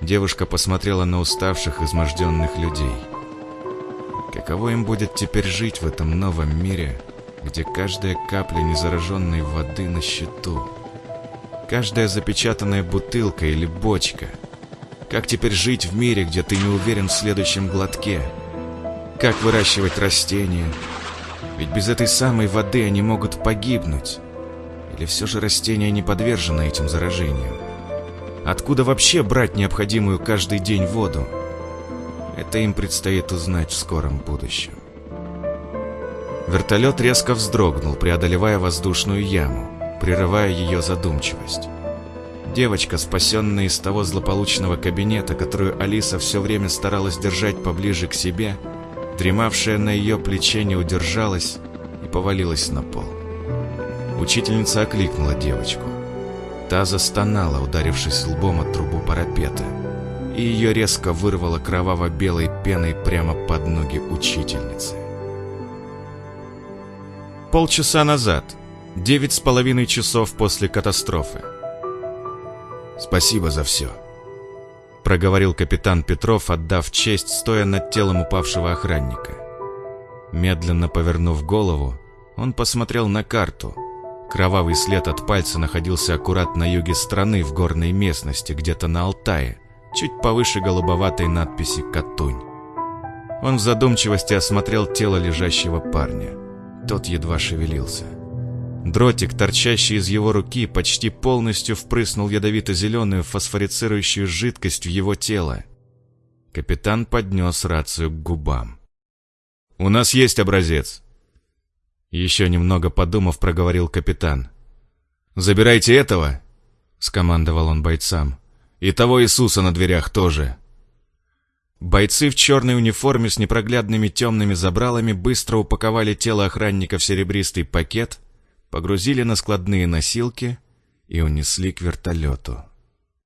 Девушка посмотрела на уставших, изможденных людей. Каково им будет теперь жить в этом новом мире, где каждая капля незараженной воды на счету? Каждая запечатанная бутылка или бочка? Как теперь жить в мире, где ты не уверен в следующем глотке? Как выращивать растения? Ведь без этой самой воды они могут погибнуть. Или все же растения не подвержены этим заражениям? Откуда вообще брать необходимую каждый день воду? Это им предстоит узнать в скором будущем. Вертолет резко вздрогнул, преодолевая воздушную яму, прерывая ее задумчивость. Девочка, спасенная из того злополучного кабинета, которую Алиса все время старалась держать поближе к себе, дремавшая на ее плече не удержалась и повалилась на пол. Учительница окликнула девочку. Та застонала, ударившись лбом от трубу парапета, и ее резко вырвало кроваво-белой пеной прямо под ноги учительницы. Полчаса назад, девять с половиной часов после катастрофы. «Спасибо за все», — проговорил капитан Петров, отдав честь, стоя над телом упавшего охранника. Медленно повернув голову, он посмотрел на карту. Кровавый след от пальца находился аккурат на юге страны, в горной местности, где-то на Алтае, чуть повыше голубоватой надписи «Катунь». Он в задумчивости осмотрел тело лежащего парня. Тот едва шевелился. Дротик, торчащий из его руки, почти полностью впрыснул ядовито-зеленую фосфорицирующую жидкость в его тело. Капитан поднес рацию к губам. «У нас есть образец». Еще немного подумав, проговорил капитан. «Забирайте этого!» — скомандовал он бойцам. «И того Иисуса на дверях тоже!» Бойцы в черной униформе с непроглядными темными забралами быстро упаковали тело охранника в серебристый пакет, погрузили на складные носилки и унесли к вертолету.